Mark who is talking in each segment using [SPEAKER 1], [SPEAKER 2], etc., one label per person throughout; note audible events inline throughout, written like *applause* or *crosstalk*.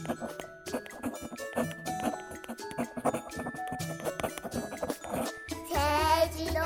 [SPEAKER 1] 政治道楽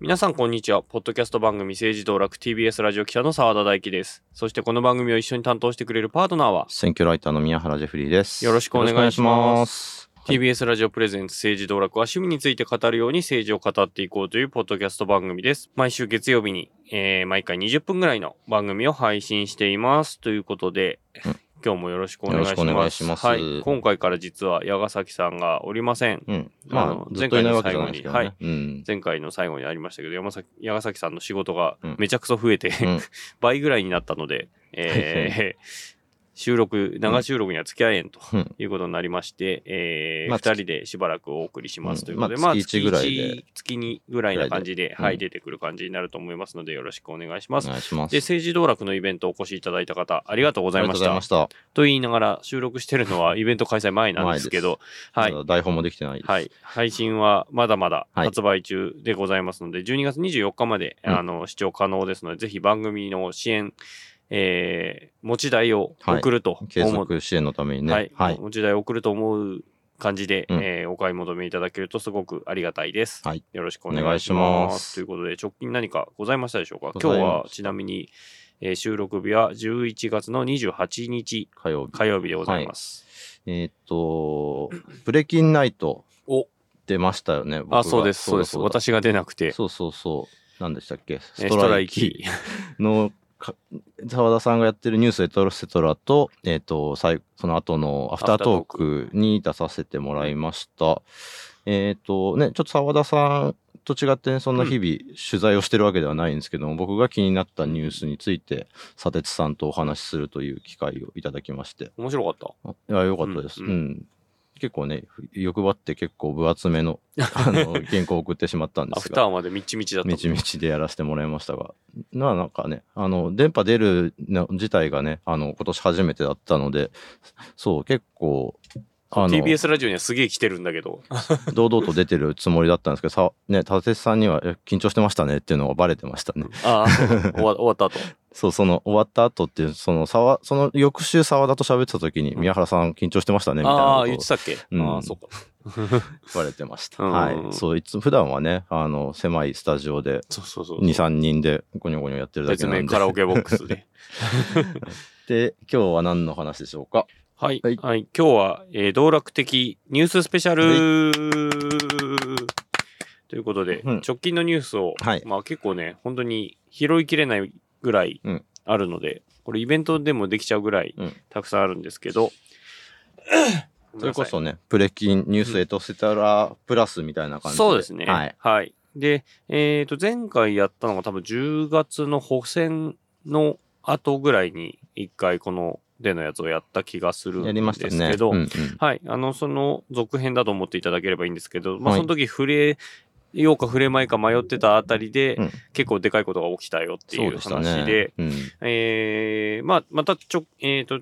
[SPEAKER 2] 皆さんこんにちは。ポッドキャスト番組政治道楽 TBS ラジオ記者の澤田大樹です。そしてこの番組を一緒に担当してくれるパートナーは、
[SPEAKER 3] 選挙ライターの宮原ジェフリーです。
[SPEAKER 2] よろしくお願いします TBS ラジオプレゼンツ政治道楽は趣味について語るように政治を語っていこうというポッドキャスト番組です。毎週月曜日に、えー毎回20分ぐらいの番組を配信しています。ということで、
[SPEAKER 3] うん
[SPEAKER 2] 今日もよろしくお願いします。
[SPEAKER 3] よろしくお願いします
[SPEAKER 2] はい。今回から実は矢ヶ崎さんがおりません。
[SPEAKER 3] うん。
[SPEAKER 2] あ
[SPEAKER 3] ま
[SPEAKER 2] の
[SPEAKER 3] あ、ずっといないわけじゃない。うん。
[SPEAKER 2] 前回の最後にありましたけど、山崎、矢ヶ崎さんの仕事が
[SPEAKER 3] うん
[SPEAKER 2] めちゃくそ増えて、
[SPEAKER 3] うん *laughs*
[SPEAKER 2] 倍ぐらいになったので、えー収録、長収録には付き合えんと
[SPEAKER 3] うん
[SPEAKER 2] いうことになりまして、えー
[SPEAKER 3] まあ
[SPEAKER 2] 二人でしばらくお送りしますということで、
[SPEAKER 3] うんまあ月一ぐらいで
[SPEAKER 2] 月一月2ぐらいな感じで、
[SPEAKER 3] うん
[SPEAKER 2] はい、出てくる感じになると思いますので、よろしくお願いします。
[SPEAKER 3] お願いします。
[SPEAKER 2] で、政治道楽のイベントお越しいただいた方、ありがとうございました。
[SPEAKER 3] ありがとうございました。
[SPEAKER 2] と言いながら、収録してるのはイベント開催前なんですけど、はい
[SPEAKER 3] 台本もできてないです。
[SPEAKER 2] はい。配信はまだまだ
[SPEAKER 3] はい
[SPEAKER 2] 発売中でございますので、12月24日まで、
[SPEAKER 3] うん
[SPEAKER 2] あの視聴可能ですので、ぜひ番組の支援、えー、持ち台を送ると
[SPEAKER 3] 継
[SPEAKER 2] 思う、
[SPEAKER 3] 続支援のためにね。
[SPEAKER 2] はい、
[SPEAKER 3] はい。
[SPEAKER 2] 持ち台を送ると思う感じで、
[SPEAKER 3] うん
[SPEAKER 2] えーお買い求めいただけるとすごくありがたいです。
[SPEAKER 3] はい
[SPEAKER 2] よろしくお願いしま。
[SPEAKER 3] ますす
[SPEAKER 2] ということで、直近何かございましたでしょうか？今日はちなみに、えー収録日は11月の28日
[SPEAKER 3] 火曜日。
[SPEAKER 2] 火曜日でございます。
[SPEAKER 3] えーっと、ブレキンナイト
[SPEAKER 2] お
[SPEAKER 3] 出ましたよね。
[SPEAKER 2] あ、そうです、そうです。私が出なくて、
[SPEAKER 3] そうそうそう。何でしたっけ？
[SPEAKER 2] えーストライキ。
[SPEAKER 3] のか澤田さんがやってるニュースエトロセトラと、えっ、と、最その後のアフタートークに出させてもらいました。えっ、とね、ちょっと澤田さんと違ってね、そんな日々取材をしてるわけではないんですけども、僕が気になったニュースについて、佐哲さんとお話しするという機会をいただきまして。
[SPEAKER 2] 面白かった。
[SPEAKER 3] あいや、よかったです。
[SPEAKER 2] う
[SPEAKER 3] うんん。結構ね、欲張って結構分厚めの、あの、*laughs* 原稿を送ってしまったんで
[SPEAKER 2] ア
[SPEAKER 3] すが。
[SPEAKER 2] フターまでみちみちだった。
[SPEAKER 3] みちみちでやらせてもらいましたが、ななんかね、あの、電波出るの自体がね、あの、今年初めてだったので、そう、結構、
[SPEAKER 2] TBS ラジオにはすげえ来てるんだけど。
[SPEAKER 3] 堂々と出てるつもりだったんですけど、さ、ね、立てさんには、え緊張してましたねっていうのがバレてましたね。
[SPEAKER 2] ああ、終わ終わった後。*laughs*
[SPEAKER 3] そう、その、終わった後っていう、その、さわ、その翌週沢田と喋ってた時に、宮原さん緊張してましたね、みたいな
[SPEAKER 2] ああ、言ってたっけ、
[SPEAKER 3] うん
[SPEAKER 2] ああ、そうか。
[SPEAKER 3] 言われてました。
[SPEAKER 2] うん
[SPEAKER 3] はい。そう、いつ、普段はね、あの、狭いスタジオで、
[SPEAKER 2] そうそうそう。
[SPEAKER 3] 2、3人でゴニョゴニョやってるだけ
[SPEAKER 2] 別
[SPEAKER 3] なんで。
[SPEAKER 2] 名カラオケボックスで。*laughs*
[SPEAKER 3] で、今日は何の話でしょうか？
[SPEAKER 2] はい。は
[SPEAKER 3] はいい。
[SPEAKER 2] 今日は、えー道楽的ニューススペシャル、ということで、
[SPEAKER 3] うん
[SPEAKER 2] 直近のニュースを、
[SPEAKER 3] はい
[SPEAKER 2] まあ結構ね、本当に拾いきれないぐらい
[SPEAKER 3] うん
[SPEAKER 2] あるので、これイベントでもできちゃうぐらい
[SPEAKER 3] うん
[SPEAKER 2] たくさんあるんですけど、*coughs*
[SPEAKER 3] それこそね、プレキン、ニュースエトセトラプラスみたいな感じで。
[SPEAKER 2] そうですね。
[SPEAKER 3] はい。
[SPEAKER 2] はい。で、えっ、と、前回やったのが多分10月の補選の後ぐらいに一回このでのやつをやった気がするん。ですけど、
[SPEAKER 3] うんうん。
[SPEAKER 2] はい。あの、その続編だと思っていただければいいんですけど、まあ、
[SPEAKER 3] はい。
[SPEAKER 2] その時触れようか触れまいか迷ってたあたりで、
[SPEAKER 3] うん。
[SPEAKER 2] 結構でかいことが起きたよっていう
[SPEAKER 3] そうで
[SPEAKER 2] で、
[SPEAKER 3] ね。うん。
[SPEAKER 2] えー、まあ、またちょ、えっ、と、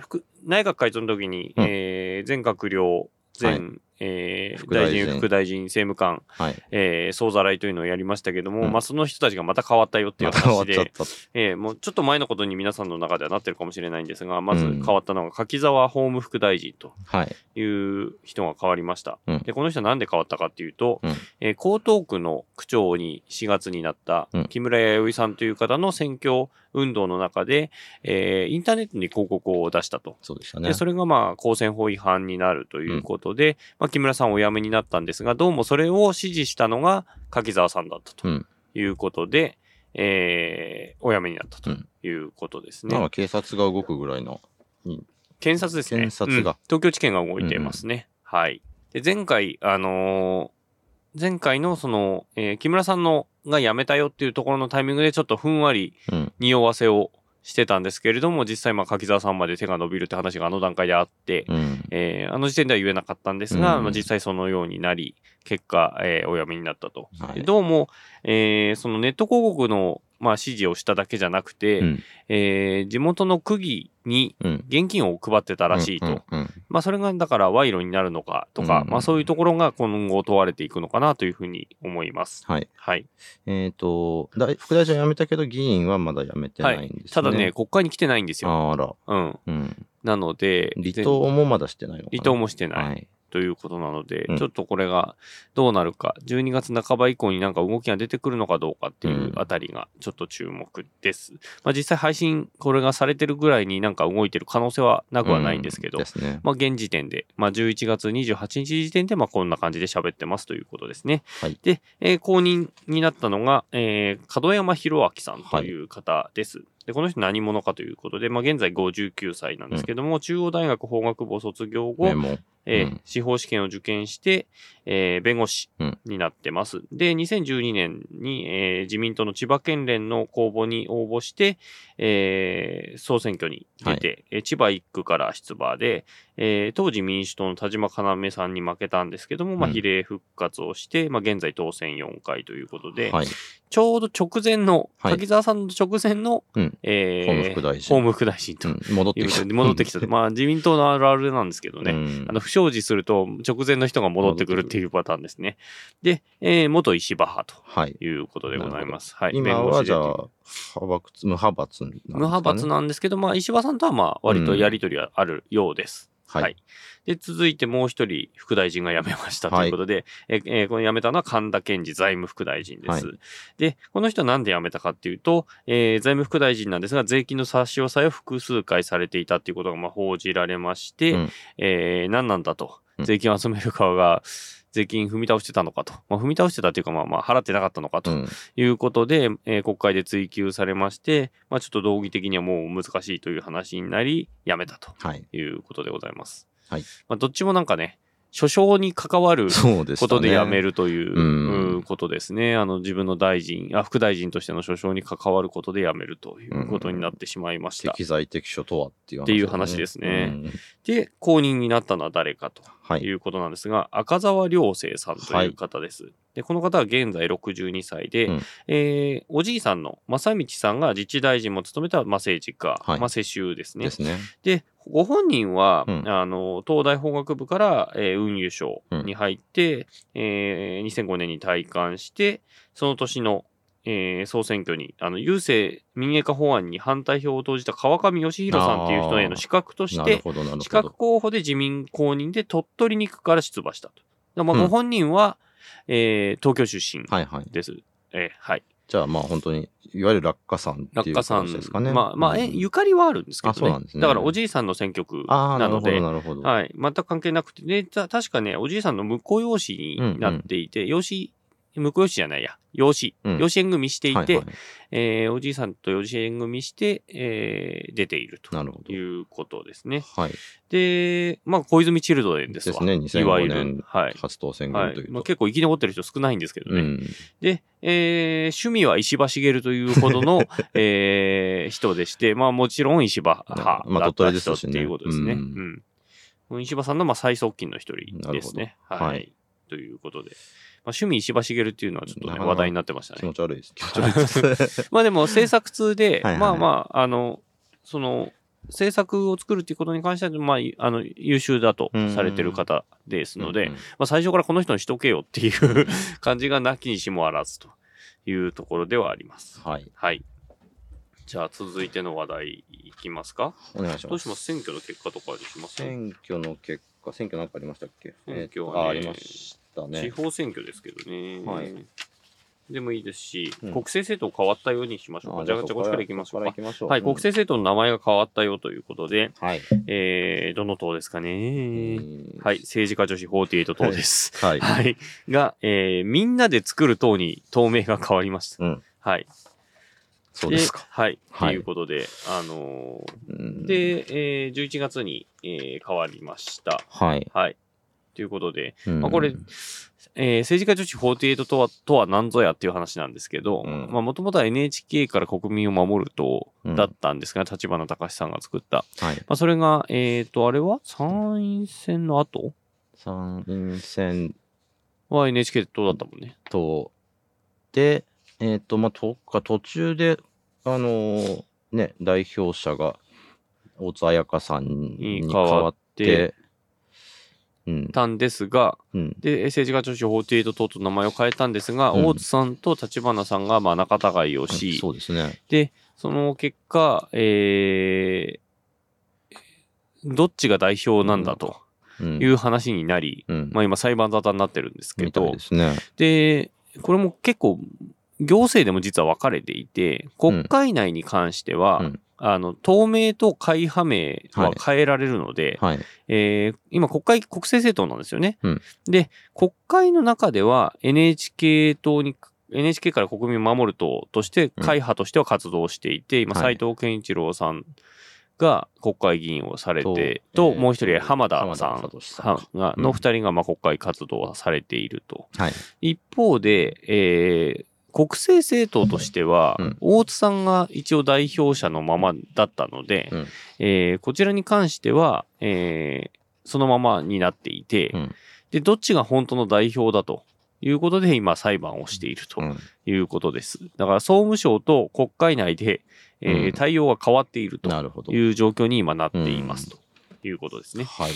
[SPEAKER 2] 副内閣改造の時に、
[SPEAKER 3] うん。
[SPEAKER 2] えー、全閣僚、全、
[SPEAKER 3] はい
[SPEAKER 2] えー
[SPEAKER 3] 副大臣
[SPEAKER 2] 副大臣、政務官、
[SPEAKER 3] はい。
[SPEAKER 2] えー、総ざらいというのをやりましたけども、
[SPEAKER 3] うん
[SPEAKER 2] まあその人たちがまた変わったよっていう話で、
[SPEAKER 3] っちゃった。
[SPEAKER 2] えーもうちょっと前のことに皆さんの中ではなってるかもしれないんですが、まず
[SPEAKER 3] うん
[SPEAKER 2] 変わったのが柿沢法務副大臣と
[SPEAKER 3] はい。
[SPEAKER 2] いう人が変わりました。
[SPEAKER 3] うん
[SPEAKER 2] で、この人はなんで変わったかっていうと、
[SPEAKER 3] うん
[SPEAKER 2] えー江東区の区長に4月になった
[SPEAKER 3] うん
[SPEAKER 2] 木村弥生さんという方の選挙運動の中で、えーインターネットに広告を出したと。
[SPEAKER 3] そうでしたね
[SPEAKER 2] で、。それがまあ、公選法違反になるということで、まあ、木村さんお辞めになったんですが、どうもそれを支持したのが柿沢さんだったと
[SPEAKER 3] うん。
[SPEAKER 2] いうことで、えーお辞めになったと
[SPEAKER 3] うん
[SPEAKER 2] いうことですね。
[SPEAKER 3] なんか警察が動くぐらいの。
[SPEAKER 2] 検察ですね。
[SPEAKER 3] 検察が
[SPEAKER 2] うん東京地検が動いてますね。はい。で、前回、あのー前回のその、えー木村さんのが辞めたよっていうところのタイミングでちょっとふんわり
[SPEAKER 3] うん。
[SPEAKER 2] 匂わせをしてたんですけれども、実際まあ柿沢さんまで手が伸びるって話があの段階であって、
[SPEAKER 3] うん。
[SPEAKER 2] えーあの時点では言えなかったんですが、
[SPEAKER 3] うん
[SPEAKER 2] まあ、実際そのようになり、結果、えーお辞めになったと。
[SPEAKER 3] はい
[SPEAKER 2] でどうも、えーそのネット広告のまあ、指示をしただけじゃなくて、
[SPEAKER 3] うん
[SPEAKER 2] えー地元の区議に
[SPEAKER 3] うん。
[SPEAKER 2] 現金を配ってたらしいと。まあ、それがだから賄賂になるのかとか、
[SPEAKER 3] うん
[SPEAKER 2] まあ、そういうところが今後問われていくのかなというふうに思います。
[SPEAKER 3] はい。
[SPEAKER 2] はい。
[SPEAKER 3] えっ、副大臣は辞めたけど、議員はまだ辞めてないんですね。
[SPEAKER 2] ただね、国会に来てないんですよ。
[SPEAKER 3] あら。
[SPEAKER 2] うん。
[SPEAKER 3] うん。
[SPEAKER 2] なので、
[SPEAKER 3] 離党もまだしてないのかな
[SPEAKER 2] 離党もしてない。
[SPEAKER 3] はい。
[SPEAKER 2] ということなので、
[SPEAKER 3] うん
[SPEAKER 2] ちょっとこれがどうなるか、12月半ば以降になんか動きが出てくるのかどうかっていうあたりがちょっと注目です。まあ実際配信これがされてるぐらいになんか動いてる可能性はなくはないんですけど、
[SPEAKER 3] うんね。
[SPEAKER 2] まあ現時点で、まあ11月28日時点でまあこんな感じで喋ってますということですね。
[SPEAKER 3] はい
[SPEAKER 2] で、えー後任になったのが、えー門山博明さんという方です。で、この人何者かということで、まあ現在59歳なんですけども、中央大学法学部を卒業後。えー
[SPEAKER 3] うん
[SPEAKER 2] 司法試験を受験して、えー弁護士
[SPEAKER 3] うん
[SPEAKER 2] になってます。で、2012年に、えー自民党の千葉県連の公募に応募して、えー総選挙に出て、えー千葉1区から出馬で、えー当時民主党の田島要さんに負けたんですけども、まあ、
[SPEAKER 3] うん
[SPEAKER 2] 比例復活をして、まあ、現在当選4回ということで、
[SPEAKER 3] はい。
[SPEAKER 2] ちょうど直前の、
[SPEAKER 3] はい
[SPEAKER 2] 滝沢さんの直前の、
[SPEAKER 3] うん
[SPEAKER 2] えー
[SPEAKER 3] 法務副大臣
[SPEAKER 2] 法務副大臣と
[SPEAKER 3] うん戻ってきた。
[SPEAKER 2] 戻ってきた。まあ、自民党のあるあるなんですけどね。
[SPEAKER 3] うん
[SPEAKER 2] あの、不祥事すると直前の人が戻ってくるっていうパターンですね。で、えー元石破派
[SPEAKER 3] はい。
[SPEAKER 2] ということでございます。はい。
[SPEAKER 3] 今
[SPEAKER 2] 弁護士で
[SPEAKER 3] はじゃあ、派閥、無派閥なんですか、ね、
[SPEAKER 2] 無派閥なんですけど、まあ、石破さんとはまあ、割とやりとりはあるようです。
[SPEAKER 3] はい。
[SPEAKER 2] はいで、続いてもう一人副大臣が辞めましたということで、ええーこの辞めたのは神田健治財務副大臣です。
[SPEAKER 3] は
[SPEAKER 2] で、この人はなんで辞めたかっていうと、えー財務副大臣なんですが、税金の差し押さえを複数回されていたっていうことがまあ報じられまして、
[SPEAKER 3] うん
[SPEAKER 2] えー何なんだと
[SPEAKER 3] う。ん
[SPEAKER 2] 税金を集める側が、税金踏み倒してたのかと。まあ、踏み倒してたっていうか、まあまあ、払ってなかったのかと
[SPEAKER 3] うん。
[SPEAKER 2] いうことで、えー国会で追及されまして、まあちょっと道義的にはもう難しいという話になり、辞めたと
[SPEAKER 3] はい。
[SPEAKER 2] いうことでございます。
[SPEAKER 3] はい。
[SPEAKER 2] まあどっちもなんかね、訴訟に関わる。ことで辞めるという、
[SPEAKER 3] うん
[SPEAKER 2] うんことですね。あの、自分の大臣、あ、副大臣としての訴訟に関わることで辞めるということになってしまいました。
[SPEAKER 3] 適材適所とはっていう話、
[SPEAKER 2] っていう話ですね
[SPEAKER 3] うん
[SPEAKER 2] で、後任になったのは誰かと
[SPEAKER 3] はいい。
[SPEAKER 2] うことなんですが、赤澤良生さんという方です。で、この方は現在62歳で、
[SPEAKER 3] うん
[SPEAKER 2] えーおじいさんの正道さんが自治大臣も務めた、まあ、政治家、
[SPEAKER 3] はい
[SPEAKER 2] まあ、世襲ですね。
[SPEAKER 3] ですね。
[SPEAKER 2] で、ご本人は、
[SPEAKER 3] うん
[SPEAKER 2] あの、東大法学部から、えー運輸省に入って、えー2005年に退官して、その年の、えー総選挙に、あの、郵政民営化法案に反対票を投じた川上義弘さんっていう人への資格として、資。格候補で自民公認で鳥取に行くから出馬したと。だまあ、
[SPEAKER 3] うん
[SPEAKER 2] ご本人は、えー東京出身
[SPEAKER 3] はいはい。
[SPEAKER 2] です。えーはい。
[SPEAKER 3] じゃあまあ本当に、いわゆる落下さんっていう
[SPEAKER 2] 落下さん
[SPEAKER 3] 形ですかね。
[SPEAKER 2] まあ、まあ、え、
[SPEAKER 3] うん
[SPEAKER 2] ゆかりはあるんですけどね。
[SPEAKER 3] あそうなんですね
[SPEAKER 2] だから、おじいさんの選挙区
[SPEAKER 3] ああ、なるほど、
[SPEAKER 2] なので、
[SPEAKER 3] なるほど。
[SPEAKER 2] はい。全く関係なくて、で、た確かね、おじいさんの婿養子になっていて、養子、婿養子じゃないや、養子、
[SPEAKER 3] うん
[SPEAKER 2] 養子縁組していて、
[SPEAKER 3] はいはい
[SPEAKER 2] えーおじいさんと養子縁組して、えー出ていると。いうことですね。
[SPEAKER 3] はい。
[SPEAKER 2] で、まあ、小泉チルドレンですわ。
[SPEAKER 3] ですね
[SPEAKER 2] いわゆ
[SPEAKER 3] 2005年
[SPEAKER 2] る。はい。
[SPEAKER 3] 初当選
[SPEAKER 2] はいまあ、
[SPEAKER 3] 組というと。
[SPEAKER 2] 結構生き残ってる人少ないんですけどね。
[SPEAKER 3] うん。
[SPEAKER 2] で、えー趣味は石破茂というほどの、*laughs* えー人でして、まあもちろん石破派
[SPEAKER 3] まあ
[SPEAKER 2] だった人っていうことですね。
[SPEAKER 3] う
[SPEAKER 2] うんん。石破さんのまあ最側近の一人ですね。はい、
[SPEAKER 3] はい
[SPEAKER 2] ということで。まあ、趣味石破茂っていうのはちょっとね、
[SPEAKER 3] なかなか
[SPEAKER 2] 話題になってましたね。
[SPEAKER 3] 気持ち悪いです。*laughs* 気持ち悪いです。
[SPEAKER 2] まあでも制作通で、*laughs*
[SPEAKER 3] はいはい
[SPEAKER 2] まあまあ、あの、その、制作を作るっていうことに関しては、まあ、あの、優秀だとされてる方ですので、
[SPEAKER 3] うんうん
[SPEAKER 2] まあ、最初からこの人にしとけよっていう *laughs* 感じがなきにしもあらずというところではあります。
[SPEAKER 3] はい。
[SPEAKER 2] はい。じゃあ続いての話題いきますか？
[SPEAKER 3] お願いします。
[SPEAKER 2] どうします？選挙の結果とかにします
[SPEAKER 3] 選挙の結果、選挙なんかありましたっけ？
[SPEAKER 2] 選挙はね
[SPEAKER 3] ありました
[SPEAKER 2] 地
[SPEAKER 3] ね。
[SPEAKER 2] 方選挙ですけどね。
[SPEAKER 3] はい
[SPEAKER 2] でもいいですし、
[SPEAKER 3] うん
[SPEAKER 2] 国政政党変わったようにしましょうか。じゃあ、じゃあこっちからいきましょうか。
[SPEAKER 3] かう。
[SPEAKER 2] はい、国政政党の名前が変わったよということで、
[SPEAKER 3] はい。
[SPEAKER 2] えー、どの党ですかね。
[SPEAKER 3] うん
[SPEAKER 2] はい、政治家女子48党です。*laughs*
[SPEAKER 3] はい。
[SPEAKER 2] はい。が、えー、みんなで作る党に党名が変わりました。
[SPEAKER 3] うん。
[SPEAKER 2] はい。
[SPEAKER 3] そうですか。
[SPEAKER 2] はい。
[SPEAKER 3] はい
[SPEAKER 2] ということで、あの
[SPEAKER 3] うん
[SPEAKER 2] ー、で、えー、11月に、えー変わりました。
[SPEAKER 3] はい。
[SPEAKER 2] はい。ということで、
[SPEAKER 3] うん
[SPEAKER 2] まあこれ、えー政治家女子48とは、とは何ぞやっていう話なんですけど、
[SPEAKER 3] うん
[SPEAKER 2] まあもともとは NHK から国民を守る党だったんですが、立花隆さんが作った。
[SPEAKER 3] はい。
[SPEAKER 2] まあそれが、えっ、と、あれは？参院選の後？
[SPEAKER 3] 参院選
[SPEAKER 2] は NHK 党だったもんね。
[SPEAKER 3] と、で、えっ、と、まあ、とか、途中で、あのーね、代表者が、大津彩香さんに変わって、
[SPEAKER 2] たんですが、
[SPEAKER 3] うん、
[SPEAKER 2] で、政治家女子48等々名前を変えたんですが、
[SPEAKER 3] うん。
[SPEAKER 2] 大津さんと立花さんがまあ仲違いをし、
[SPEAKER 3] そうですね。
[SPEAKER 2] で、その結果、えー、どっちが代表なんだと
[SPEAKER 3] うん。
[SPEAKER 2] いう話になり、
[SPEAKER 3] うん、
[SPEAKER 2] まあ今裁判沙汰になってるんですけど
[SPEAKER 3] で、すね。
[SPEAKER 2] で、これも結構、行政でも実は分かれていて、国会内に関しては、
[SPEAKER 3] うん
[SPEAKER 2] あの、党名と会派名は変えられるので、
[SPEAKER 3] はい。
[SPEAKER 2] えー今国会、国政政党なんですよね。
[SPEAKER 3] うん
[SPEAKER 2] で、国会の中では NHK 党に、NHK から国民を守る党として、
[SPEAKER 3] うん
[SPEAKER 2] 会派としては活動していて、今、
[SPEAKER 3] はい
[SPEAKER 2] 斉藤健一郎さんが国会議員をされて、と、もう一人、浜田さんの二人がまあ国会活動をされていると。
[SPEAKER 3] はい。
[SPEAKER 2] 一方で、えー国政政党としては、
[SPEAKER 3] うん
[SPEAKER 2] 大津さんが一応代表者のままだったので、
[SPEAKER 3] うん
[SPEAKER 2] えーこちらに関しては、えーそのままになっていて、
[SPEAKER 3] うん
[SPEAKER 2] で、どっちが本当の代表だということで今裁判をしていると
[SPEAKER 3] うん
[SPEAKER 2] いうことです。だから総務省と国会内で、えー
[SPEAKER 3] うん
[SPEAKER 2] 対応が変わっていると。いう状況に今なっていますということですね。
[SPEAKER 3] はい。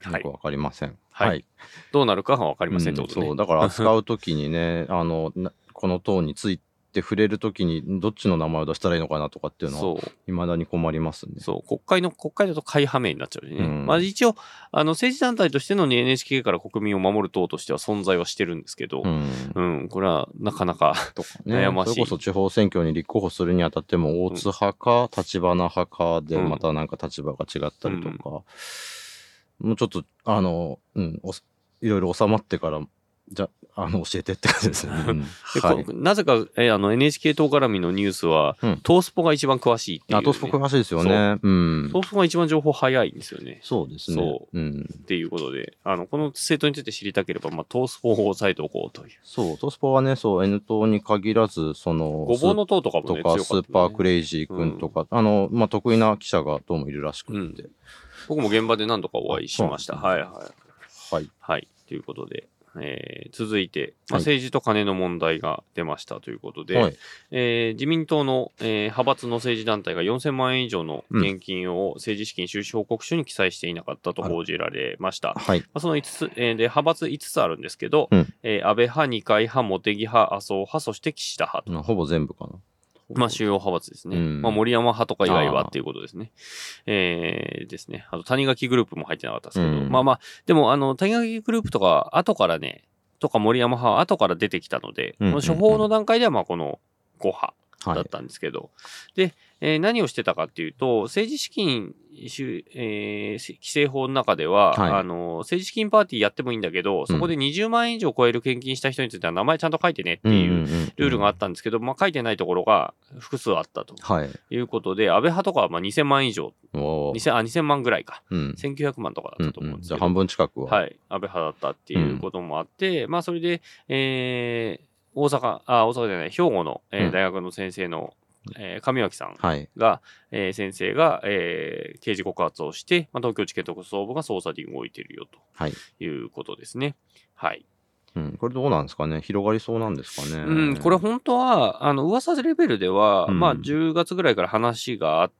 [SPEAKER 2] はい
[SPEAKER 3] よくわかりません。
[SPEAKER 2] はいどうなるかはわかりませんってことね。
[SPEAKER 3] うんそう、だから *laughs* 扱うときにね、あの、なこの党について触れるときに、どっちの名前を出したらいいのかなとかっていうのは。いまだに困りますね。
[SPEAKER 2] そう、国会の、国会だと会派名になっちゃうしね。
[SPEAKER 3] うん
[SPEAKER 2] まあ一応、あの、政治団体としての NHK から国民を守る党としては存在はしてるんですけど、
[SPEAKER 3] うん。
[SPEAKER 2] うん、これはなかなか、悩ましい
[SPEAKER 3] それこそ地方選挙に立候補するにあたっても、大津派か、立花派かで、
[SPEAKER 2] うん
[SPEAKER 3] またなんか立場が違ったりとか、もうちょっと、あの、うん、おいろいろ収まってから、じゃ、あの、教えてって感じですね。
[SPEAKER 2] なぜか、えあの、NHK 党絡みのニュースは、
[SPEAKER 3] うん
[SPEAKER 2] トースポが一番詳しいっていう、
[SPEAKER 3] あ、トースポ詳しいですよね。うん
[SPEAKER 2] ト。ースポが一番情報早いんですよね。
[SPEAKER 3] そうですね。。
[SPEAKER 2] そう
[SPEAKER 3] ん。
[SPEAKER 2] っていうことで、あの、この政党について知りたければ、まあ、トースポを押さえておこうという。
[SPEAKER 3] そう、トースポはね、そう、N 党に限らず、その、
[SPEAKER 2] ごぼうの党とかもね、
[SPEAKER 3] とか、
[SPEAKER 2] 強
[SPEAKER 3] スーパークレイジー君とか、あの、まあ、得意な記者がどうもいるらしくて。
[SPEAKER 2] 僕も現場で何度かお会いしました。はいはい。
[SPEAKER 3] はい。
[SPEAKER 2] はい。ということで、えー続いて、まあ、
[SPEAKER 3] はい
[SPEAKER 2] 政治と金の問題が出ましたということで、
[SPEAKER 3] はい。
[SPEAKER 2] えー自民党の、えー派閥の政治団体が4000万円以上の現金を政治資金収支報告書に記載していなかったと報じられました。ま
[SPEAKER 3] はい。
[SPEAKER 2] あ、その5つ、えーで、派閥5つあるんですけど、
[SPEAKER 3] うん
[SPEAKER 2] えー安倍派、二階派、茂木派、麻生派、そして岸田派
[SPEAKER 3] ほぼ全部かな。
[SPEAKER 2] まあ、主要派閥ですね。
[SPEAKER 3] うん
[SPEAKER 2] まあ、森山派とか以外はっていうことですね。えー、ですね。あと、谷垣グループも入ってなかったですけど、
[SPEAKER 3] うん
[SPEAKER 2] まあまあ、でも、あの、谷垣グループとか、後からね、とか森山派は後から出てきたので、
[SPEAKER 3] うん
[SPEAKER 2] この処方の段階では、まあ、この5派
[SPEAKER 3] はい。
[SPEAKER 2] だったんですけど、で、えー何をしてたかっていうと、政治資金収、えー規正法の中では、
[SPEAKER 3] はい。
[SPEAKER 2] あの、政治資金パーティーやってもいいんだけど、そこで20万円以上超える献金した人については名前ちゃんと書いてねっていうルールがあ
[SPEAKER 3] っ
[SPEAKER 2] ったんですけど、まあ、書いてないところが複数あったと。
[SPEAKER 3] い。
[SPEAKER 2] いうことで、安倍派とかはまあ2000万以上、
[SPEAKER 3] おー。
[SPEAKER 2] 2000あ2000万ぐらいか、
[SPEAKER 3] うん。
[SPEAKER 2] 1900万とかだったと思うんですけど、
[SPEAKER 3] じゃあ半分近くは。
[SPEAKER 2] はい、安倍派だったっていうこともあって、まあ、それで、えー大阪、あ、大阪じゃない、兵庫の、えー
[SPEAKER 3] うん
[SPEAKER 2] 大学の先生の、えー上脇さん
[SPEAKER 3] はい。
[SPEAKER 2] が、えー先生が、えー刑事告発をして、まあ、東京地検特捜部が捜査に動いているよ
[SPEAKER 3] はい。
[SPEAKER 2] ということですね。はい。
[SPEAKER 3] うん。これどうなんですかね？広がりそうなんですかね？
[SPEAKER 2] うん、これ本当は、あの、噂レベルでは、
[SPEAKER 3] うん
[SPEAKER 2] まあ、10月ぐらいから話があって、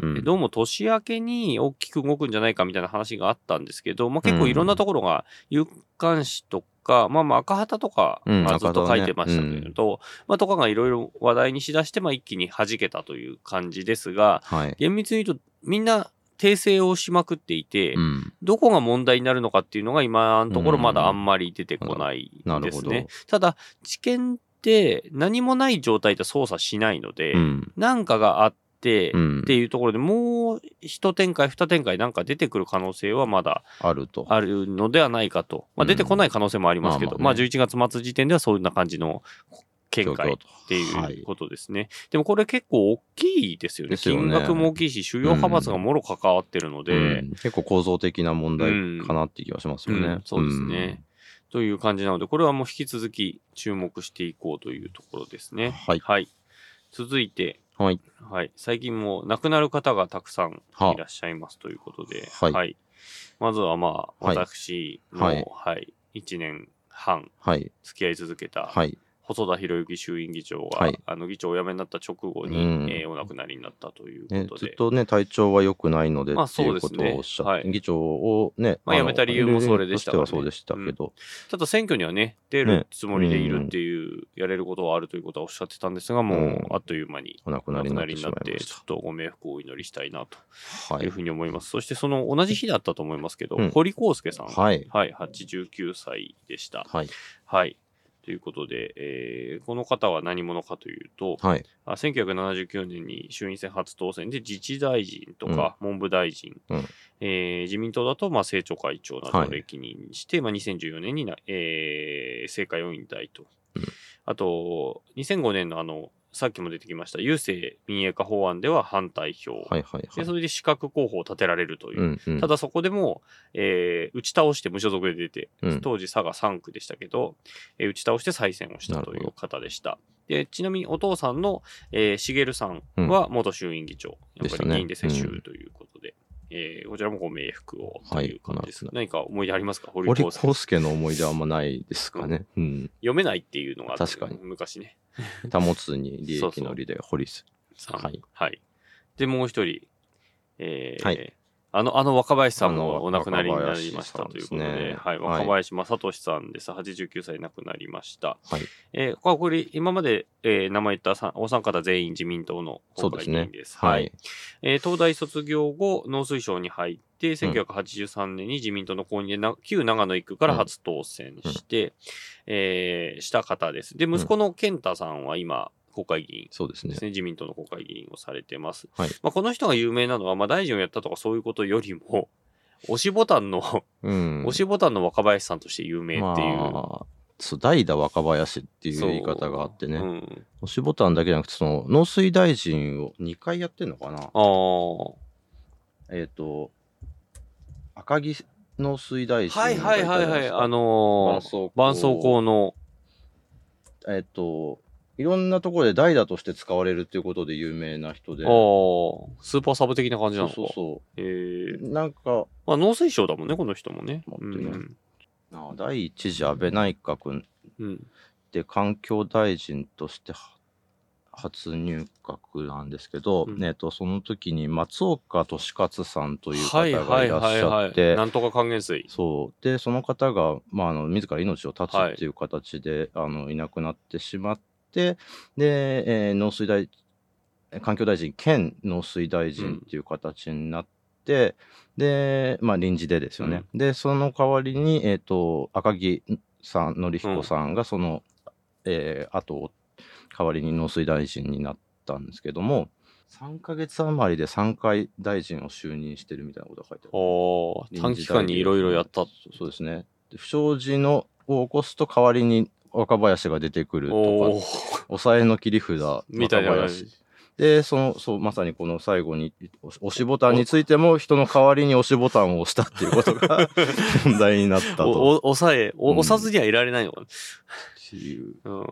[SPEAKER 3] うんうん
[SPEAKER 2] どうも年明けに大きく動くんじゃないかみたいな話があったんですけど、まあ、結構いろんなところが、有刊誌とか、まあまあ赤旗とか、ずっと書いてましたけれど、まあとかがいろいろ話題にしだして、まあ一気に弾けたという感じですが、
[SPEAKER 3] はい。
[SPEAKER 2] 厳密に言うとみんな訂正をしまくっていて、
[SPEAKER 3] うん。
[SPEAKER 2] どこが問題になるのかっていうのが今のところまだあんまり出てこない。ですね。ただ、知見って何もない状態で操作しないので、
[SPEAKER 3] うん。
[SPEAKER 2] なんかがあって、
[SPEAKER 3] うん
[SPEAKER 2] っていうところでもう一展開、二展開なんか出てくる可能性はまだ
[SPEAKER 3] あると。
[SPEAKER 2] あるのではないかと。まあ、
[SPEAKER 3] うん
[SPEAKER 2] 出てこない可能性もありますけど、まあ
[SPEAKER 3] まあまあね
[SPEAKER 2] 11月末時点ではそんな感じの見解って
[SPEAKER 3] はいいう
[SPEAKER 2] ことですね。でもこれ結構大きいですよね。
[SPEAKER 3] よね
[SPEAKER 2] 金額も大きいし、主要派閥がもろ関わってるので、
[SPEAKER 3] うん結構構造的な問題かなっていう気がしますよね。
[SPEAKER 2] うんそうですね。という感じなので、これはもう引き続き注目していこうというところですね。
[SPEAKER 3] はい
[SPEAKER 2] はい。続いて、
[SPEAKER 3] うん。はい。
[SPEAKER 2] はい。最近も亡くなる方がたくさん
[SPEAKER 3] はい
[SPEAKER 2] らっしゃいますということで、
[SPEAKER 3] はい
[SPEAKER 2] まずはまあ、
[SPEAKER 3] はい
[SPEAKER 2] 私の、は
[SPEAKER 3] はいい、
[SPEAKER 2] 1年半
[SPEAKER 3] はい。
[SPEAKER 2] 付き合い続けた、
[SPEAKER 3] はい。
[SPEAKER 2] 細田博之衆院議長が、
[SPEAKER 3] はい。
[SPEAKER 2] あの議長をお辞めになった直後に、
[SPEAKER 3] うん。
[SPEAKER 2] えーお亡くなりになったという
[SPEAKER 3] ね、
[SPEAKER 2] ことで、
[SPEAKER 3] ずっとね、体調は良くないので
[SPEAKER 2] まあ
[SPEAKER 3] っていうこ
[SPEAKER 2] そうですね。
[SPEAKER 3] とをおっしゃって、
[SPEAKER 2] はい。
[SPEAKER 3] 議長をね、の
[SPEAKER 2] まあ辞めた理由もそれでした
[SPEAKER 3] そうでしたけど、
[SPEAKER 2] ただ選挙にはね、出るつもりでいるっていう、やれることはあるということはおっしゃってたんですが、もう、
[SPEAKER 3] うん。
[SPEAKER 2] あっという間に
[SPEAKER 3] お亡くなりにな
[SPEAKER 2] って、ちょっとご冥福をお祈りしたいな。とい。うふうに思います。そしてその同じ日だったと思いますけど、
[SPEAKER 3] うん。
[SPEAKER 2] 堀康介さん、
[SPEAKER 3] はい。
[SPEAKER 2] はい、89歳でした。
[SPEAKER 3] はい。
[SPEAKER 2] はい。ということで、えーこの方は何者かというと、
[SPEAKER 3] はい。
[SPEAKER 2] あ1979年に衆院選初当選で自治大臣とか文部大臣、
[SPEAKER 3] うん
[SPEAKER 2] えー自民党だとまあ政調会長など
[SPEAKER 3] はい
[SPEAKER 2] を歴任して、まあ、2014年にな、えー政界を引退と。
[SPEAKER 3] うん
[SPEAKER 2] あと、2005年のあの、さっきも出てきました、郵政民営化法案では反対票。
[SPEAKER 3] はい。はい。
[SPEAKER 2] で、
[SPEAKER 3] はい
[SPEAKER 2] それで資格候補を立てられるという。
[SPEAKER 3] うんうん
[SPEAKER 2] ただそこでも、えー打ち倒して無所属で出て、
[SPEAKER 3] うん
[SPEAKER 2] 当時佐賀3区でしたけど、えー打ち倒して再選をしたという方でした。で、ちなみにお父さんの、えー、茂さんは元衆院議長。やっぱり議員で世襲ということで、えーこちらもご冥福をという感じです。
[SPEAKER 3] はい
[SPEAKER 2] 何か思い出ありますか？堀
[SPEAKER 3] 堀
[SPEAKER 2] 康介
[SPEAKER 3] の思い出はあんまないですかね。うん。
[SPEAKER 2] 読めないっていうのが
[SPEAKER 3] 確かに
[SPEAKER 2] 昔ね。*laughs*
[SPEAKER 3] 保つに利益の利で堀す。
[SPEAKER 2] さん
[SPEAKER 3] はい。
[SPEAKER 2] はい。で、もう一人、えー
[SPEAKER 3] はい
[SPEAKER 2] あの、あの若林さんもお亡くなりになりました
[SPEAKER 3] 若
[SPEAKER 2] ということで、
[SPEAKER 3] ですね
[SPEAKER 2] はい、
[SPEAKER 3] はい
[SPEAKER 2] 若林正俊さんです。89歳亡くなりました。
[SPEAKER 3] はい。
[SPEAKER 2] えーこれ、これ今まで、えー名前言ったさお三方全員自民党の国会議員です。
[SPEAKER 3] はい。
[SPEAKER 2] えー東大卒業後、農水省に入って、1983年に自民党の公認でな、旧長野一区から初当選して、えーした方です。で、息子の健太さんは今、国会議員
[SPEAKER 3] そうですね
[SPEAKER 2] 自民党の国会議員をされてます。
[SPEAKER 3] はい
[SPEAKER 2] まあ、この人が有名なのは、まあ、大臣をやったとかそういうことよりも、*laughs* 押しボタンの、
[SPEAKER 3] うん。
[SPEAKER 2] 押しボタンの若林さんとして有名っていう。
[SPEAKER 3] まあ、そう代打若林っていう言い方があってね、
[SPEAKER 2] うん、
[SPEAKER 3] 押しボタンだけじゃなくて、その農水大臣を2回やってんのかな？
[SPEAKER 2] ああ。
[SPEAKER 3] えっ、と、赤木農水大臣
[SPEAKER 2] はいはいはいはい。あのー、
[SPEAKER 3] 絆
[SPEAKER 2] 絆創膏の、
[SPEAKER 3] えっ、と、いろんなところで代打として使われるっていうことで有名な人で。
[SPEAKER 2] ああ、スーパーサブ的な感じなのか。
[SPEAKER 3] そうそうそ
[SPEAKER 2] ええ
[SPEAKER 3] う。なんか、
[SPEAKER 2] まあ、農水省だもんね、この人もね。
[SPEAKER 3] 待
[SPEAKER 2] う
[SPEAKER 3] ってね
[SPEAKER 2] ん。
[SPEAKER 3] あ第一次安倍内閣
[SPEAKER 2] うん。
[SPEAKER 3] で環境大臣としては初入閣なんですけど、
[SPEAKER 2] うん
[SPEAKER 3] えっとその時に松岡俊勝さんという方
[SPEAKER 2] はいはい
[SPEAKER 3] がいらっしゃ
[SPEAKER 2] はいは
[SPEAKER 3] って、
[SPEAKER 2] い。なんとか還元水。
[SPEAKER 3] そうでその方が、まあ、あの自ら命を絶つっていう形で、あのいなくなってしまってで、えー農水大環境大臣兼農水大臣っていう形になって、で、まあ、臨時でですよね、でその代わりに、えー、と赤木さん典彦さんがその、えー後を代わりに農水大臣になったんですけども3ヶ月余りで3回大臣を就任してるみたいなことが書いてある。
[SPEAKER 2] 短期間にいろいろやった。
[SPEAKER 3] そうですね。で不祥事のを起こすと代わりに若林が出てくると
[SPEAKER 2] お
[SPEAKER 3] か、
[SPEAKER 2] ー
[SPEAKER 3] 抑えの切り札、
[SPEAKER 2] みたいな。
[SPEAKER 3] で、その、そう、まさにこの最後に、押押しボタンについても人の代わりに押しボタンを押したっていうことが *laughs* 問題になったと。
[SPEAKER 2] おお抑え、押さずにはいられないのかな。
[SPEAKER 3] っていう。
[SPEAKER 2] うん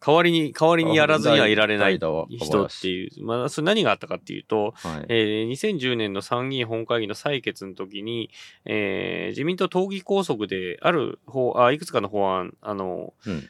[SPEAKER 2] 代わりに、代わりにやらずにはいられない人っていう。まあ、それ何があったかっていうと、
[SPEAKER 3] はい。
[SPEAKER 2] えー2010年の参議院本会議の採決の時に、えー自民党党議拘束である法あ、いくつかの法案、あの、
[SPEAKER 3] うん
[SPEAKER 2] ほ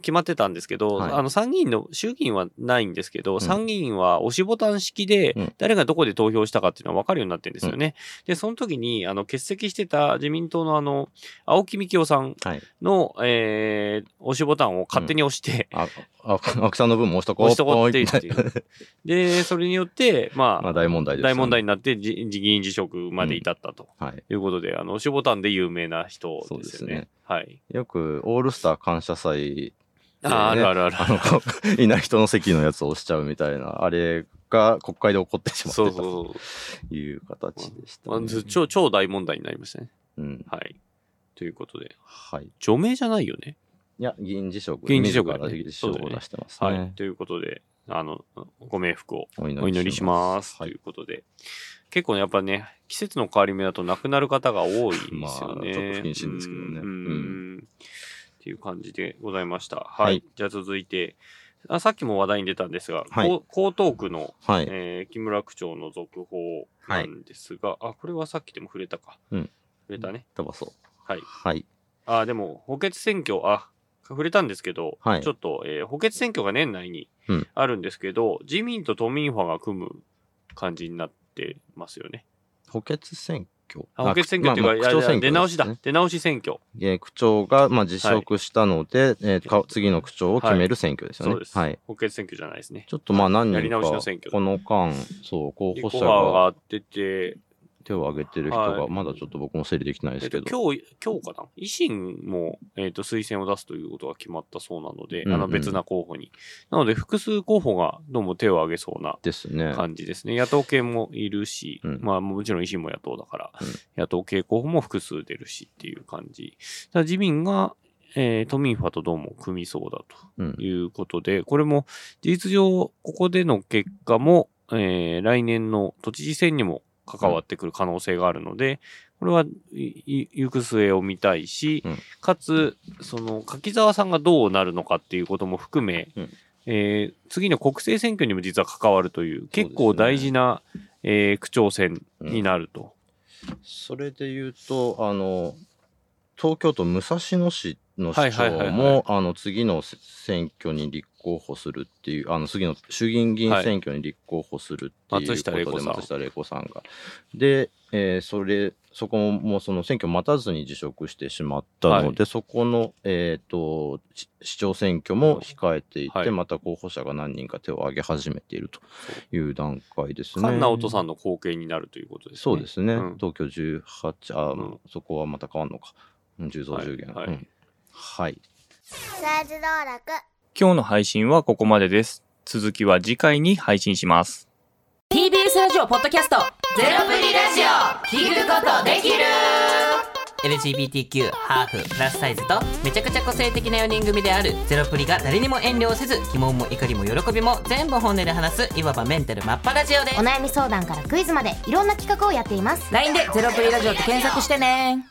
[SPEAKER 2] 決まってたんですけど、
[SPEAKER 3] はい
[SPEAKER 2] あの参議院の衆議院はないんですけど、
[SPEAKER 3] ん
[SPEAKER 2] 参議院は押しボタン式で
[SPEAKER 3] うん
[SPEAKER 2] 誰がどこで投票したかっていうのは分かるようになってるんですよね。で、その時にあの欠席してた自民党のあの青木幹雄さん
[SPEAKER 3] はい。
[SPEAKER 2] の、えー押しボタンを勝手に押して、
[SPEAKER 3] あ、あ、青木さんの分も押しとこう。
[SPEAKER 2] 押しとこうって言ってで、それによって、まあ、
[SPEAKER 3] まあ大問題ですよね。
[SPEAKER 2] 大問題になって議員辞職まで至ったと
[SPEAKER 3] はい。
[SPEAKER 2] いうことで、あの押しボタンで有名な人ですよね。
[SPEAKER 3] ね
[SPEAKER 2] はい。
[SPEAKER 3] よく、オールスター感謝祭
[SPEAKER 2] あー、あ
[SPEAKER 3] ね
[SPEAKER 2] るあるある。
[SPEAKER 3] あ *laughs* いない人の席のやつを押しちゃうみたいな、あれが国会で起こってしまった
[SPEAKER 2] そう
[SPEAKER 3] と
[SPEAKER 2] そう。
[SPEAKER 3] いう形でした、
[SPEAKER 2] まあ
[SPEAKER 3] ね。
[SPEAKER 2] ず超超大問題になりましたね。
[SPEAKER 3] うん。
[SPEAKER 2] はい。ということで、
[SPEAKER 3] はい。
[SPEAKER 2] 除名じゃないよね。
[SPEAKER 3] いや、議員辞職。
[SPEAKER 2] 議員辞職
[SPEAKER 3] 自ら議員辞職を出してますね。
[SPEAKER 2] はい。ということで、あの、ご冥福を
[SPEAKER 3] お
[SPEAKER 2] お祈りします。
[SPEAKER 3] はい
[SPEAKER 2] ということで、結構ね、やっぱね、季節の変わり目だと亡くなる方が多いですよね。
[SPEAKER 3] まあちょっと不謹慎ですけどね
[SPEAKER 2] うん
[SPEAKER 3] うん
[SPEAKER 2] っていう感じでございました。はい。
[SPEAKER 3] はい
[SPEAKER 2] じゃあ続いて、あさっきも話題に出たんですが、
[SPEAKER 3] はい
[SPEAKER 2] 江東区の、
[SPEAKER 3] はい。
[SPEAKER 2] えー木村区長の続報なんですが、あ、これはさっきでも触れたか。
[SPEAKER 3] うん
[SPEAKER 2] 触れたね。
[SPEAKER 3] 飛ばそう。
[SPEAKER 2] はい。
[SPEAKER 3] はい。
[SPEAKER 2] あ、でも、補欠選挙、あ、触れたんですけど、
[SPEAKER 3] はい
[SPEAKER 2] ちょっと、えー補欠選挙が年内に
[SPEAKER 3] うん
[SPEAKER 2] あるんですけど、自民と都民ファが組む感じになってますよね。
[SPEAKER 3] 補欠選挙？
[SPEAKER 2] あ補欠選挙っていうか、
[SPEAKER 3] まあまあ区長選挙
[SPEAKER 2] いやいや出直しだ。出直し選挙。
[SPEAKER 3] えー区長が、まあ、辞職したので、えーか次の区長を決める選挙ですよね。
[SPEAKER 2] そうです。
[SPEAKER 3] はい。
[SPEAKER 2] 補欠選挙じゃないですね。
[SPEAKER 3] ちょっとまあ何人か、この間、そう、候補者が
[SPEAKER 2] が出て、
[SPEAKER 3] 手を挙げてる人が、
[SPEAKER 2] はい
[SPEAKER 3] まだちょっと僕も整理できてないで
[SPEAKER 2] えっと、
[SPEAKER 3] すけど。
[SPEAKER 2] 今日、今日かな？維新も、えっと、推薦を出すということが決まったそうなので、
[SPEAKER 3] うんうん
[SPEAKER 2] あの別な候補に。なので、複数候補がどうも手を挙げそうな
[SPEAKER 3] ですね。
[SPEAKER 2] 感じですね。野党系もいるし、
[SPEAKER 3] うん
[SPEAKER 2] まあもちろん維新も野党だから、
[SPEAKER 3] うん
[SPEAKER 2] 野党系候補も複数出るしっていう感じ。ただ自民が、えー都民ファとどうも組みそうだ
[SPEAKER 3] うん
[SPEAKER 2] ということで、これも事実上、ここでの結果も、えー来年の都知事選にも関わってくる可能性があるので、これは行く末を見たいし、
[SPEAKER 3] うん。
[SPEAKER 2] かつ、その、柿沢さんがどうなるのかっていうことも含め、
[SPEAKER 3] うん。
[SPEAKER 2] えー次の国政選挙にも実は関わるという、結構大事な、えー区長選になると。
[SPEAKER 3] それで言うと、あの、東京都武蔵野市の
[SPEAKER 2] はい
[SPEAKER 3] 市
[SPEAKER 2] はいはいはい。
[SPEAKER 3] 長も、あの、次の選挙に立候補するっていう、あの、次の衆議院議員選挙に立候補するっていうことで、
[SPEAKER 2] 松下玲子さん。
[SPEAKER 3] 松下玲子さんが。で、えーそれ、そこもその選挙待たずに辞職してしまったので、そこの、えっ、と、し市長選挙も控えていて、
[SPEAKER 2] はい。
[SPEAKER 3] また候補者が何人か手を挙げ始めているという段階ですね。
[SPEAKER 2] 菅直人さんの後継になるということですね。
[SPEAKER 3] そうですね、
[SPEAKER 2] うん。
[SPEAKER 3] 東京18あ、
[SPEAKER 2] うん。
[SPEAKER 3] そこはまた変わんのか。うん10増10減
[SPEAKER 2] はい。
[SPEAKER 3] うんはい。
[SPEAKER 1] サイズ道楽
[SPEAKER 4] 今日の配信はここまでです。続きは次回に配信します。
[SPEAKER 5] TBS ラジオポッドキャスト。ゼロプリラジオ。聞くことできる。
[SPEAKER 6] LGBTQ、ハーフ、プラスサイズとめちゃくちゃ個性的な4人組である。ゼロプリが誰にも遠慮せず疑問も怒りも喜びも全部本音で話すいわばメンタルマッパラジオです。
[SPEAKER 1] お悩み相談からクイズまでいろんな企画をやっています。
[SPEAKER 5] LINE でゼロプリラジオって検索してね